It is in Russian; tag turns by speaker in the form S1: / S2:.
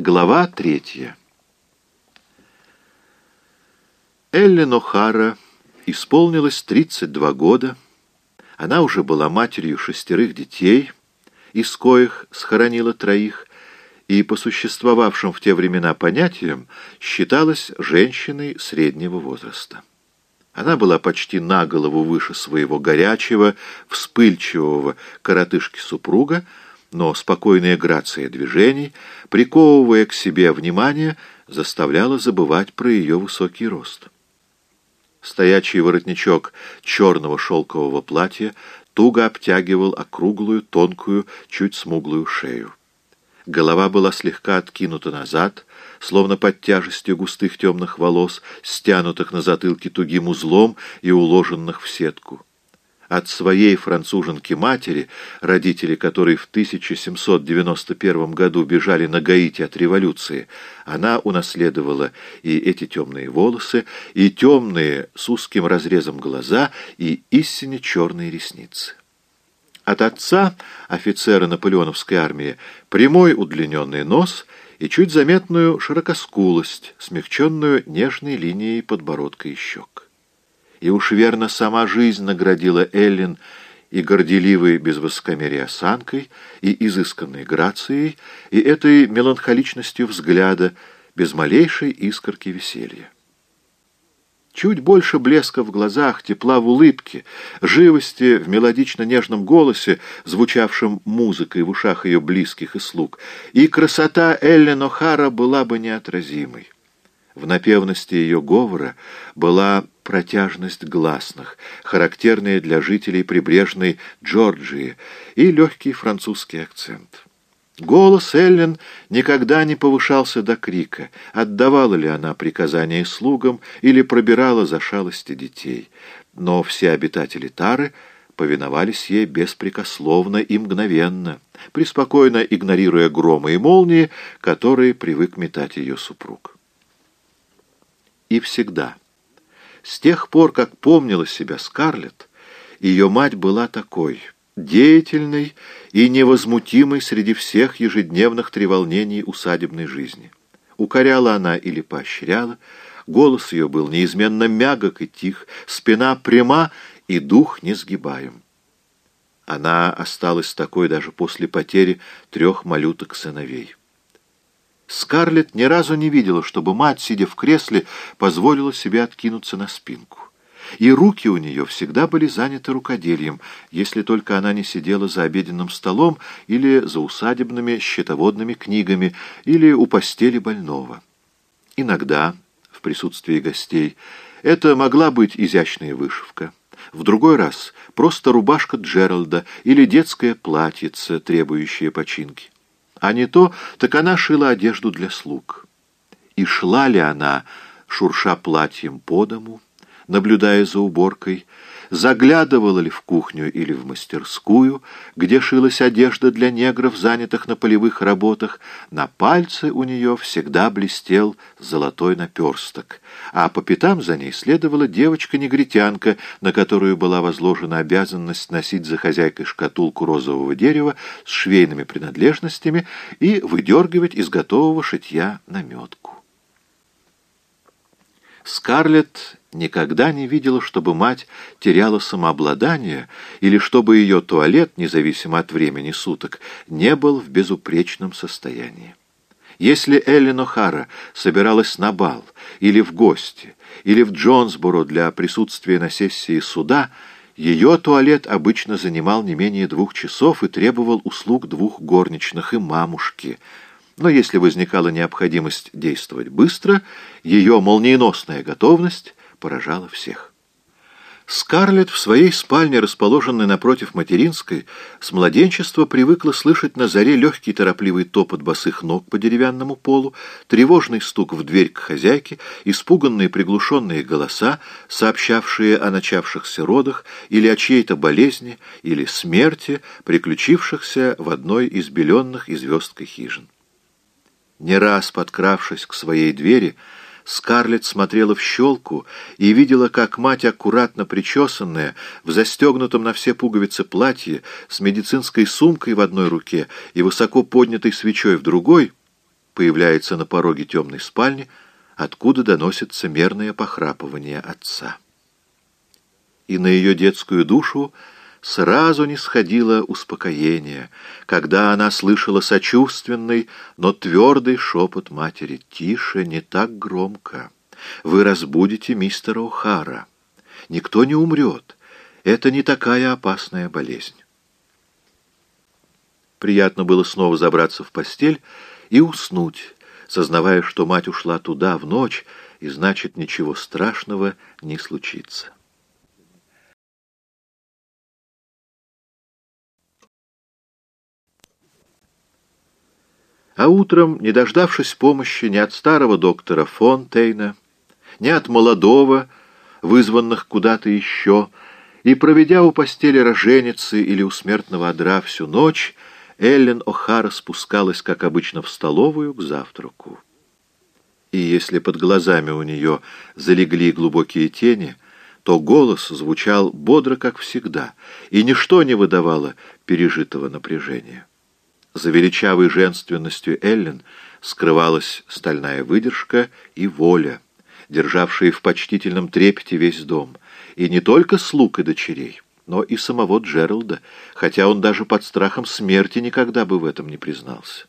S1: Глава третья. Эллен О'Хара исполнилось 32 года. Она уже была матерью шестерых детей, из коих схоронила троих, и по существовавшим в те времена понятиям считалась женщиной среднего возраста. Она была почти на голову выше своего горячего, вспыльчивого коротышки-супруга, но спокойная грация движений, приковывая к себе внимание, заставляла забывать про ее высокий рост. Стоячий воротничок черного шелкового платья туго обтягивал округлую, тонкую, чуть смуглую шею. Голова была слегка откинута назад, словно под тяжестью густых темных волос, стянутых на затылке тугим узлом и уложенных в сетку от своей француженки-матери, родители которой в 1791 году бежали на Гаити от революции, она унаследовала и эти темные волосы, и темные с узким разрезом глаза, и истинно черные ресницы. От отца, офицера наполеоновской армии, прямой удлиненный нос и чуть заметную широкоскулость, смягченную нежной линией подбородка и щек. И уж верно сама жизнь наградила Эллин и горделивой без воскомерия осанкой, и изысканной грацией, и этой меланхоличностью взгляда, без малейшей искорки веселья. Чуть больше блеска в глазах, тепла в улыбке, живости в мелодично-нежном голосе, звучавшем музыкой в ушах ее близких и слуг, и красота Эллен О'Хара была бы неотразимой. В напевности ее говора была протяжность гласных, характерная для жителей прибрежной Джорджии, и легкий французский акцент. Голос Эллен никогда не повышался до крика, отдавала ли она приказания слугам или пробирала за шалости детей. Но все обитатели Тары повиновались ей беспрекословно и мгновенно, преспокойно игнорируя громы и молнии, которые привык метать ее супруг и всегда. С тех пор, как помнила себя Скарлетт, ее мать была такой, деятельной и невозмутимой среди всех ежедневных треволнений усадебной жизни. Укоряла она или поощряла, голос ее был неизменно мягок и тих, спина пряма и дух несгибаем. Она осталась такой даже после потери трех малюток сыновей. Скарлетт ни разу не видела, чтобы мать, сидя в кресле, позволила себе откинуться на спинку. И руки у нее всегда были заняты рукоделием, если только она не сидела за обеденным столом или за усадебными счетоводными книгами или у постели больного. Иногда, в присутствии гостей, это могла быть изящная вышивка. В другой раз просто рубашка Джералда или детское платьице, требующее починки а не то, так она шила одежду для слуг. И шла ли она, шурша платьем по дому, наблюдая за уборкой, заглядывала ли в кухню или в мастерскую, где шилась одежда для негров, занятых на полевых работах, на пальце у нее всегда блестел золотой наперсток, а по пятам за ней следовала девочка-негритянка, на которую была возложена обязанность носить за хозяйкой шкатулку розового дерева с швейными принадлежностями и выдергивать из готового шитья наметку. Скарлетт никогда не видела, чтобы мать теряла самообладание или чтобы ее туалет, независимо от времени суток, не был в безупречном состоянии. Если Эллен О'Хара собиралась на бал, или в гости, или в Джонсборо для присутствия на сессии суда, ее туалет обычно занимал не менее двух часов и требовал услуг двух горничных и мамушки — но если возникала необходимость действовать быстро, ее молниеносная готовность поражала всех. Скарлетт в своей спальне, расположенной напротив материнской, с младенчества привыкла слышать на заре легкий торопливый топот босых ног по деревянному полу, тревожный стук в дверь к хозяйке, испуганные приглушенные голоса, сообщавшие о начавшихся родах или о чьей-то болезни или смерти, приключившихся в одной из беленных и звездкой хижин. Не раз подкравшись к своей двери, Скарлетт смотрела в щелку и видела, как мать, аккуратно причесанная, в застегнутом на все пуговицы платье, с медицинской сумкой в одной руке и высоко поднятой свечой в другой, появляется на пороге темной спальни, откуда доносится мерное похрапывание отца. И на ее детскую душу сразу не сходило успокоение, когда она слышала сочувственный, но твердый шепот матери «Тише, не так громко! Вы разбудите мистера О'Хара! Никто не умрет! Это не такая опасная болезнь!» Приятно было снова забраться в постель и уснуть, сознавая, что мать ушла туда в ночь, и значит, ничего страшного не случится. А утром, не дождавшись помощи ни от старого доктора Фонтейна, ни от молодого, вызванных куда-то еще, и проведя у постели роженицы или у смертного одра всю ночь, Эллен О'Хара спускалась, как обычно, в столовую к завтраку. И если под глазами у нее залегли глубокие тени, то голос звучал бодро, как всегда, и ничто не выдавало пережитого напряжения. За величавой женственностью Эллен скрывалась стальная выдержка и воля, державшие в почтительном трепете весь дом, и не только слуг и дочерей, но и самого Джералда, хотя он даже под страхом смерти никогда бы в этом не признался.